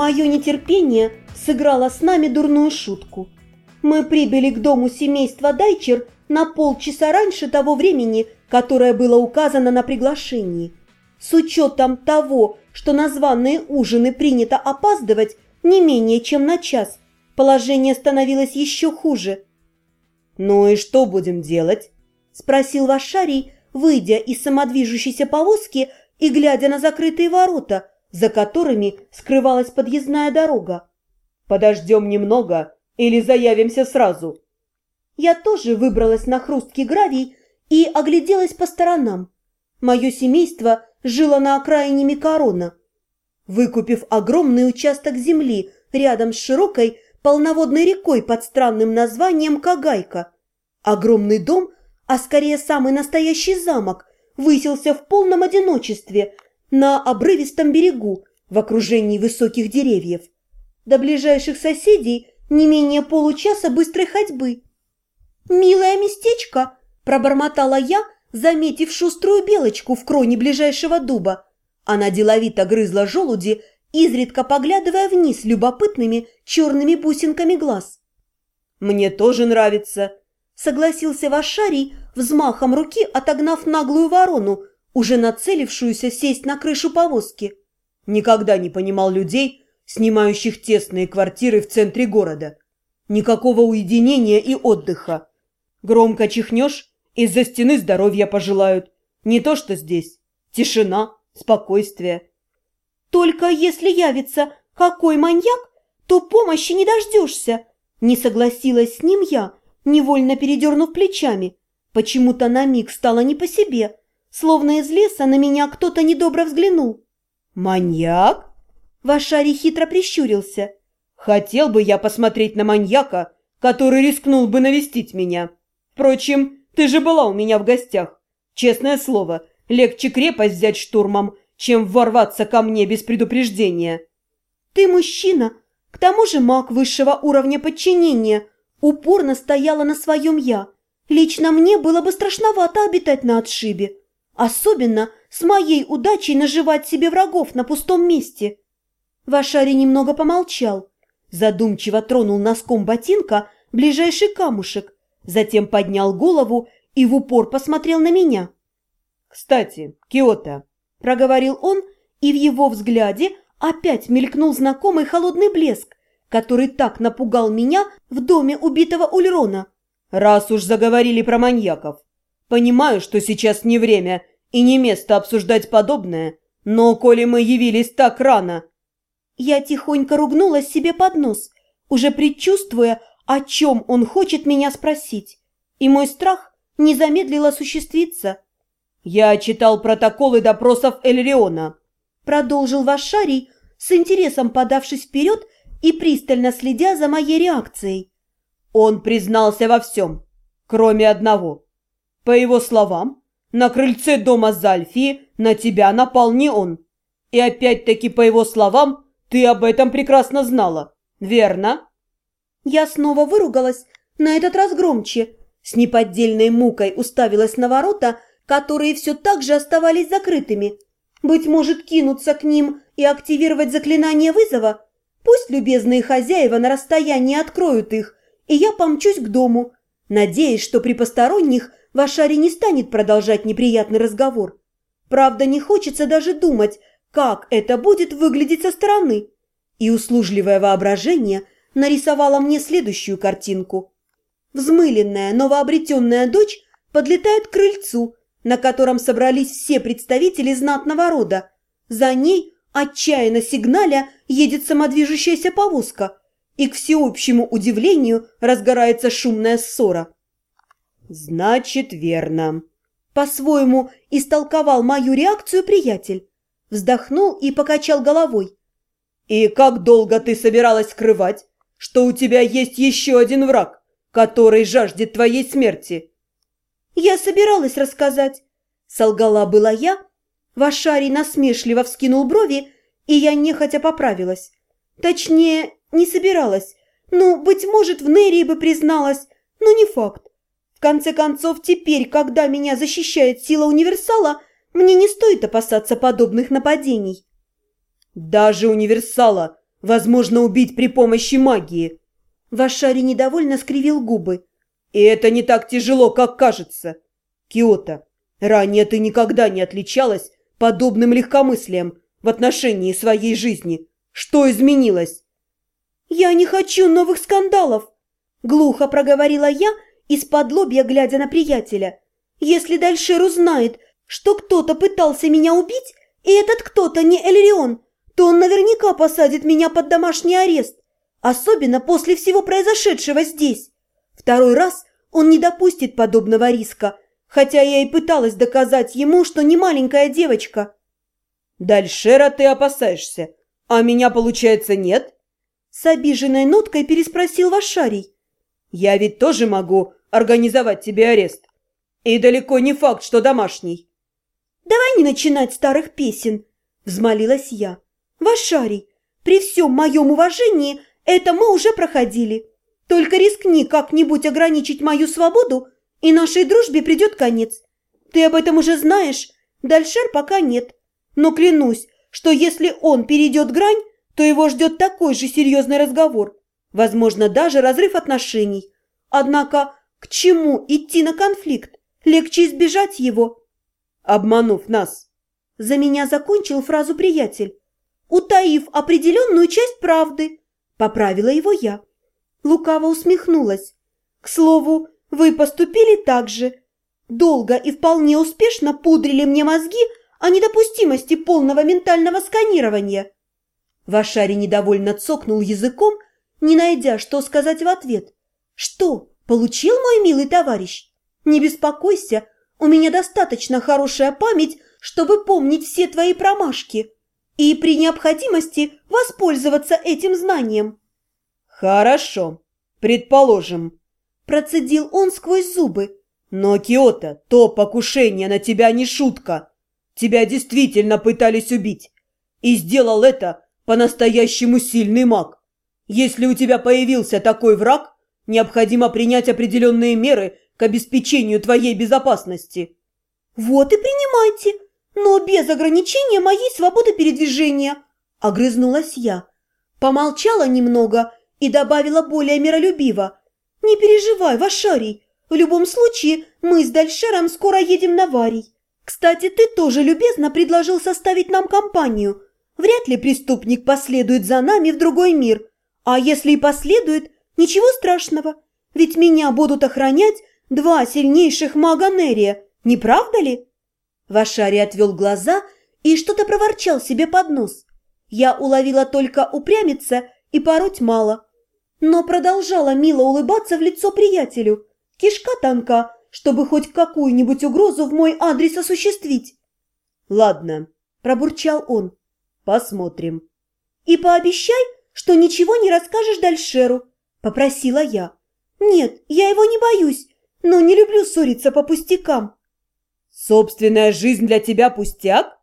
Мое нетерпение сыграло с нами дурную шутку. Мы прибыли к дому семейства Дайчер на полчаса раньше того времени, которое было указано на приглашении. С учетом того, что на званые ужины принято опаздывать не менее чем на час, положение становилось еще хуже. «Ну и что будем делать?» – спросил Вашарий, выйдя из самодвижущейся повозки и глядя на закрытые ворота, за которыми скрывалась подъездная дорога. «Подождем немного или заявимся сразу?» Я тоже выбралась на хрусткий гравий и огляделась по сторонам. Мое семейство жило на окраине Микарона. Выкупив огромный участок земли рядом с широкой полноводной рекой под странным названием Кагайка, огромный дом, а скорее самый настоящий замок, высился в полном одиночестве на обрывистом берегу в окружении высоких деревьев. До ближайших соседей не менее получаса быстрой ходьбы. «Милое местечко!» – пробормотала я, заметив шуструю белочку в кроне ближайшего дуба. Она деловито грызла желуди, изредка поглядывая вниз любопытными черными бусинками глаз. «Мне тоже нравится», – согласился Вашарий, взмахом руки отогнав наглую ворону, уже нацелившуюся сесть на крышу повозки. Никогда не понимал людей, снимающих тесные квартиры в центре города. Никакого уединения и отдыха. Громко чихнешь, из-за стены здоровья пожелают. Не то что здесь. Тишина, спокойствие. Только если явится какой маньяк, то помощи не дождешься. Не согласилась с ним я, невольно передернув плечами. Почему-то на миг стало не по себе, словно из леса на меня кто-то недобро взглянул. «Маньяк?» Вашарий хитро прищурился. «Хотел бы я посмотреть на маньяка, который рискнул бы навестить меня. Впрочем, ты же была у меня в гостях. Честное слово, легче крепость взять штурмом, чем ворваться ко мне без предупреждения». «Ты мужчина, к тому же маг высшего уровня подчинения, упорно стояла на своем «я». Лично мне было бы страшновато обитать на отшибе, особенно с моей удачей наживать себе врагов на пустом месте». Вашари немного помолчал, задумчиво тронул носком ботинка ближайший камушек, затем поднял голову и в упор посмотрел на меня. «Кстати, Киота», – проговорил он, и в его взгляде опять мелькнул знакомый холодный блеск, который так напугал меня в доме убитого Ульрона. «Раз уж заговорили про маньяков, понимаю, что сейчас не время и не место обсуждать подобное, но коли мы явились так рано, я тихонько ругнулась себе под нос, уже предчувствуя, о чем он хочет меня спросить, и мой страх не замедлил осуществиться. «Я читал протоколы допросов Эльриона», — продолжил Вашарий, с интересом подавшись вперед и пристально следя за моей реакцией. Он признался во всем, кроме одного. По его словам, на крыльце дома Зальфии на тебя напал не он. И опять-таки, по его словам, ты об этом прекрасно знала, верно?» Я снова выругалась, на этот раз громче. С неподдельной мукой уставилась на ворота, которые все так же оставались закрытыми. Быть может, кинуться к ним и активировать заклинание вызова? Пусть любезные хозяева на расстоянии откроют их, и я помчусь к дому, надеясь, что при посторонних Вашари не станет продолжать неприятный разговор. Правда, не хочется даже думать, как это будет выглядеть со стороны. И услужливое воображение нарисовало мне следующую картинку. Взмыленная новообретенная дочь подлетает к крыльцу, на котором собрались все представители знатного рода. За ней, отчаянно сигналя, едет самодвижущаяся повозка, и к всеобщему удивлению разгорается шумная ссора. «Значит, верно», – по-своему истолковал мою реакцию приятель вздохнул и покачал головой. «И как долго ты собиралась скрывать, что у тебя есть еще один враг, который жаждет твоей смерти?» «Я собиралась рассказать», — солгала была я. Вашарий насмешливо вскинул брови, и я нехотя поправилась. Точнее, не собиралась. Ну, быть может, в Нерии бы призналась, но не факт. Конце концов, теперь, когда меня защищает сила универсала, мне не стоит опасаться подобных нападений. Даже универсала Возможно, убить при помощи магии. Вашари недовольно скривил губы. И это не так тяжело, как кажется. Киота, ранее ты никогда не отличалась подобным легкомыслием в отношении своей жизни. Что изменилось? Я не хочу новых скандалов, глухо проговорила я, из-под лобья глядя на приятеля. Если Дальшер узнает, что кто-то пытался меня убить, и этот кто-то не Эльрион, то он наверняка посадит меня под домашний арест, особенно после всего произошедшего здесь. Второй раз он не допустит подобного риска, хотя я и пыталась доказать ему, что не маленькая девочка. «Дальшера ты опасаешься, а меня, получается, нет?» С обиженной ноткой переспросил Вашарий. «Я ведь тоже могу организовать тебе арест. И далеко не факт, что домашний». «Давай не начинать старых песен», — взмолилась я. «Вашарий, при всем моем уважении это мы уже проходили. Только рискни как-нибудь ограничить мою свободу, и нашей дружбе придет конец. Ты об этом уже знаешь, Дальшер пока нет. Но клянусь, что если он перейдет грань, то его ждет такой же серьезный разговор. Возможно, даже разрыв отношений. Однако, к чему идти на конфликт? Легче избежать его. Обманув нас. За меня закончил фразу приятель. Утаив определенную часть правды. Поправила его я. Лукаво усмехнулась. К слову, вы поступили так же. Долго и вполне успешно пудрили мне мозги о недопустимости полного ментального сканирования. Вашари недовольно цокнул языком, не найдя, что сказать в ответ. «Что, получил мой милый товарищ? Не беспокойся, у меня достаточно хорошая память, чтобы помнить все твои промашки и при необходимости воспользоваться этим знанием». «Хорошо, предположим», – процедил он сквозь зубы. «Но, Киота, то покушение на тебя не шутка. Тебя действительно пытались убить. И сделал это по-настоящему сильный маг. Если у тебя появился такой враг, необходимо принять определенные меры к обеспечению твоей безопасности». «Вот и принимайте, но без ограничения моей свободы передвижения», – огрызнулась я. Помолчала немного и добавила более миролюбиво. «Не переживай, Вашарий, в любом случае мы с Дальшером скоро едем на Варий. Кстати, ты тоже любезно предложил составить нам компанию. Вряд ли преступник последует за нами в другой мир. А если и последует, ничего страшного, ведь меня будут охранять два сильнейших мага Нерия, не правда ли?» Вашарий отвел глаза и что-то проворчал себе под нос. Я уловила только упрямиться и пороть мало – но продолжала мило улыбаться в лицо приятелю. Кишка тонка, чтобы хоть какую-нибудь угрозу в мой адрес осуществить. «Ладно», – пробурчал он. «Посмотрим». «И пообещай, что ничего не расскажешь Дальшеру», – попросила я. «Нет, я его не боюсь, но не люблю ссориться по пустякам». «Собственная жизнь для тебя пустяк?»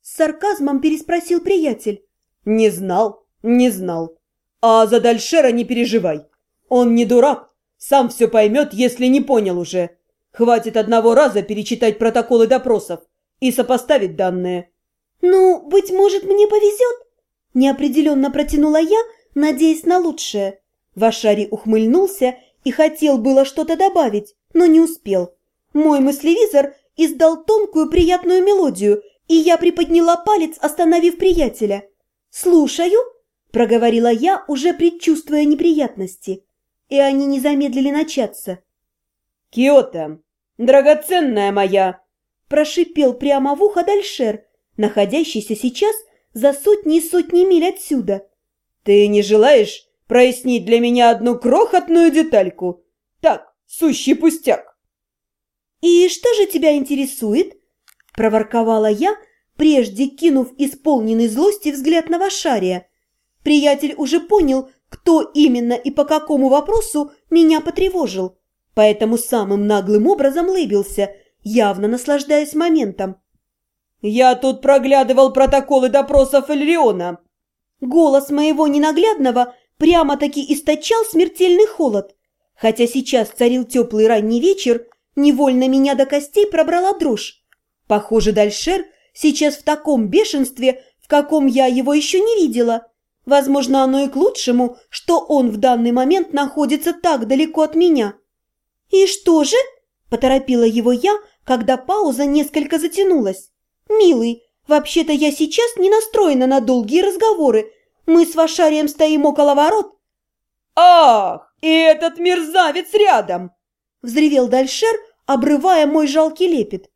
С сарказмом переспросил приятель. «Не знал, не знал. А за Дальшера не переживай. Он не дурак, сам все поймет, если не понял уже. Хватит одного раза перечитать протоколы допросов и сопоставить данные. «Ну, быть может, мне повезет?» Неопределенно протянула я, надеясь на лучшее. Вашари ухмыльнулся и хотел было что-то добавить, но не успел. Мой мыслевизор издал тонкую приятную мелодию, и я приподняла палец, остановив приятеля. «Слушаю», проговорила я, уже предчувствуя неприятности, и они не замедлили начаться. «Киота, драгоценная моя!» прошипел прямо в ухо Дальшер, находящийся сейчас за сотни и сотни миль отсюда. «Ты не желаешь прояснить для меня одну крохотную детальку? Так, сущий пустяк!» «И что же тебя интересует?» – проворковала я, прежде кинув исполненный злости взгляд на Вашария – Приятель уже понял, кто именно и по какому вопросу меня потревожил, поэтому самым наглым образом лыбился, явно наслаждаясь моментом. «Я тут проглядывал протоколы допросов Эльриона». Голос моего ненаглядного прямо-таки источал смертельный холод. Хотя сейчас царил теплый ранний вечер, невольно меня до костей пробрала дрожь. Похоже, Дальшер сейчас в таком бешенстве, в каком я его еще не видела – Возможно, оно и к лучшему, что он в данный момент находится так далеко от меня. «И что же?» – поторопила его я, когда пауза несколько затянулась. «Милый, вообще-то я сейчас не настроена на долгие разговоры. Мы с Вашарием стоим около ворот». «Ах, и этот мерзавец рядом!» – взревел Дальшер, обрывая мой жалкий лепет.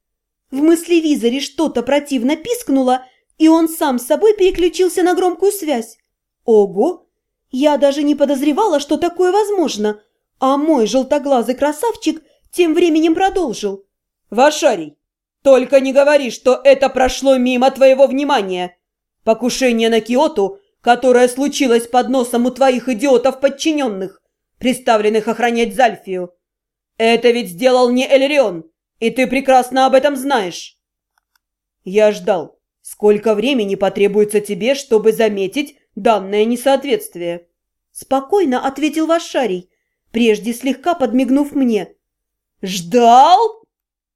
В мыслевизоре что-то противно пискнуло, и он сам с собой переключился на громкую связь. Ого! Я даже не подозревала, что такое возможно, а мой желтоглазый красавчик тем временем продолжил. «Вашарий, только не говори, что это прошло мимо твоего внимания. Покушение на Киоту, которое случилось под носом у твоих идиотов-подчиненных, представленных охранять Зальфию. Это ведь сделал не Элерион, и ты прекрасно об этом знаешь». Я ждал, сколько времени потребуется тебе, чтобы заметить, данное несоответствие?» Спокойно ответил Вашарий, прежде слегка подмигнув мне. «Ждал?»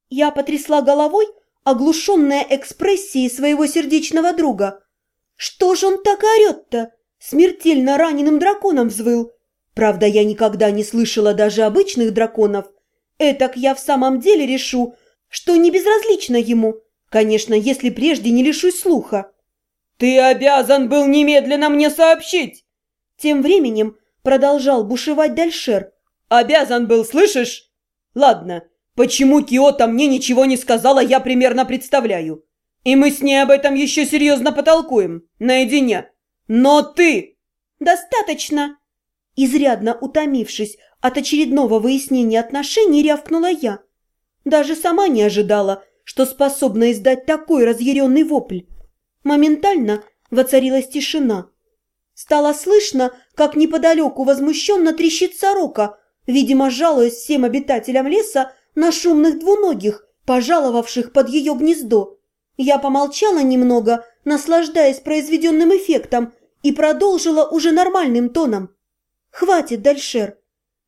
Я потрясла головой, оглушенная экспрессией своего сердечного друга. «Что ж он так орет-то?» Смертельно раненым драконом взвыл. Правда, я никогда не слышала даже обычных драконов. Этак я в самом деле решу, что не безразлично ему. Конечно, если прежде не лишусь слуха. «Ты обязан был немедленно мне сообщить!» Тем временем продолжал бушевать Дальшер. «Обязан был, слышишь? Ладно, почему Киота мне ничего не сказала, я примерно представляю. И мы с ней об этом еще серьезно потолкуем, наедине. Но ты...» «Достаточно!» Изрядно утомившись от очередного выяснения отношений, рявкнула я. Даже сама не ожидала, что способна издать такой разъяренный вопль. Моментально воцарилась тишина. Стало слышно, как неподалеку возмущенно трещит сорока, видимо, жалуясь всем обитателям леса на шумных двуногих, пожаловавших под ее гнездо. Я помолчала немного, наслаждаясь произведенным эффектом, и продолжила уже нормальным тоном. «Хватит, Дальшер.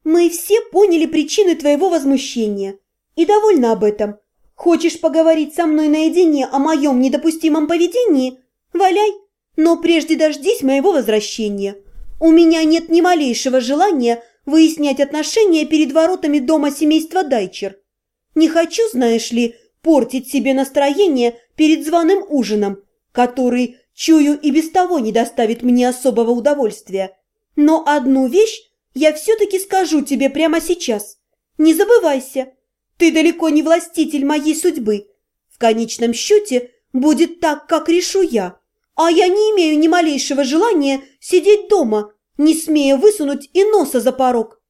Мы все поняли причины твоего возмущения и довольны об этом. Хочешь поговорить со мной наедине о моем недопустимом поведении? Валяй, но прежде дождись моего возвращения. У меня нет ни малейшего желания выяснять отношения перед воротами дома семейства Дайчер. Не хочу, знаешь ли, портить себе настроение перед званым ужином, который, чую, и без того не доставит мне особого удовольствия. Но одну вещь я все-таки скажу тебе прямо сейчас. Не забывайся, ты далеко не властитель моей судьбы. В конечном счете будет так, как решу я. А я не имею ни малейшего желания сидеть дома, не смея высунуть и носа за порог.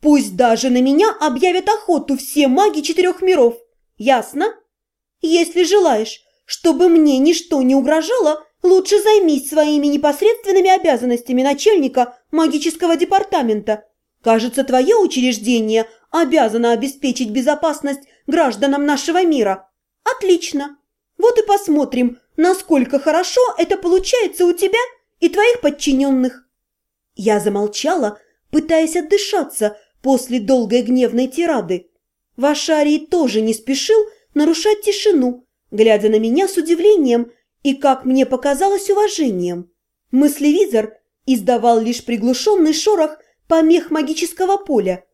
Пусть даже на меня объявят охоту все маги четырех миров. Ясно? Если желаешь, чтобы мне ничто не угрожало, лучше займись своими непосредственными обязанностями начальника магического департамента. Кажется, твое учреждение – обязана обеспечить безопасность гражданам нашего мира. Отлично. Вот и посмотрим, насколько хорошо это получается у тебя и твоих подчиненных. Я замолчала, пытаясь отдышаться после долгой гневной тирады. Вашарий тоже не спешил нарушать тишину, глядя на меня с удивлением и, как мне показалось, уважением. Мыслевизор издавал лишь приглушенный шорох помех магического поля –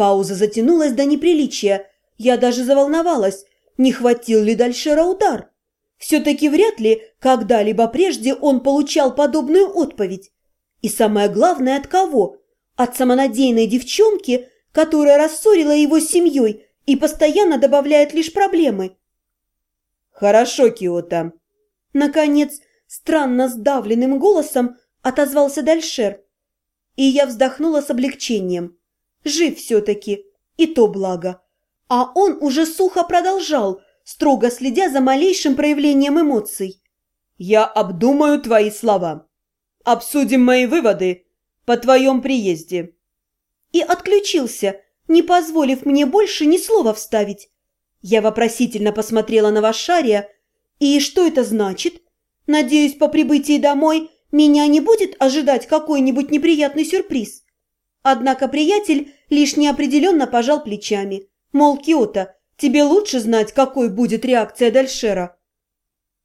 Пауза затянулась до неприличия. Я даже заволновалась, не хватил ли Дальшера удар. Все-таки вряд ли когда-либо прежде он получал подобную отповедь. И самое главное, от кого? От самонадеянной девчонки, которая рассорила его с семьей и постоянно добавляет лишь проблемы. «Хорошо, Киота». Наконец, странно сдавленным голосом отозвался Дальшер. И я вздохнула с облегчением. Жив все-таки, и то благо. А он уже сухо продолжал, строго следя за малейшим проявлением эмоций. «Я обдумаю твои слова. Обсудим мои выводы по твоем приезде». И отключился, не позволив мне больше ни слова вставить. Я вопросительно посмотрела на Вашария. «И что это значит? Надеюсь, по прибытии домой меня не будет ожидать какой-нибудь неприятный сюрприз?» Однако приятель лишь неопределенно пожал плечами. Мол, Киота, тебе лучше знать, какой будет реакция Дальшера.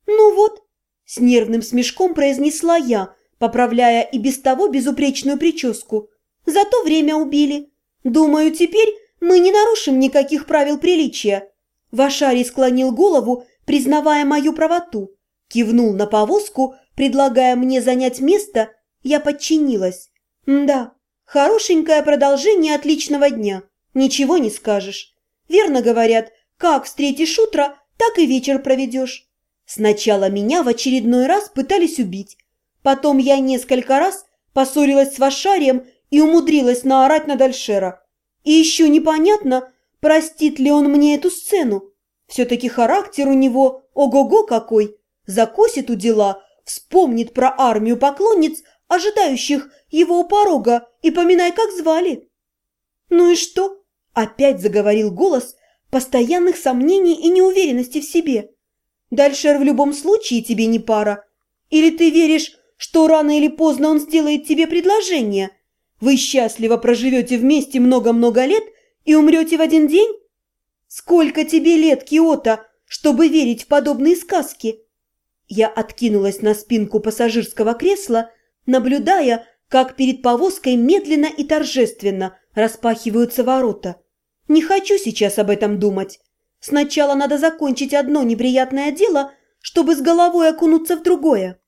«Ну вот», – с нервным смешком произнесла я, поправляя и без того безупречную прическу. «Зато время убили. Думаю, теперь мы не нарушим никаких правил приличия». Вашарий склонил голову, признавая мою правоту. Кивнул на повозку, предлагая мне занять место, я подчинилась. Да, хорошенькое продолжение отличного дня. Ничего не скажешь. Верно говорят, как встретишь утро, так и вечер проведешь. Сначала меня в очередной раз пытались убить. Потом я несколько раз поссорилась с Вашарием и умудрилась наорать на Дальшера. И еще непонятно, простит ли он мне эту сцену. Все-таки характер у него ого-го какой. Закосит у дела, вспомнит про армию поклонниц, ожидающих его у порога, и поминай, как звали. «Ну и что?» – опять заговорил голос постоянных сомнений и неуверенности в себе. «Дальше в любом случае тебе не пара. Или ты веришь, что рано или поздно он сделает тебе предложение? Вы счастливо проживете вместе много-много лет и умрете в один день? Сколько тебе лет, Киота, чтобы верить в подобные сказки?» Я откинулась на спинку пассажирского кресла, наблюдая, как перед повозкой медленно и торжественно распахиваются ворота. Не хочу сейчас об этом думать. Сначала надо закончить одно неприятное дело, чтобы с головой окунуться в другое.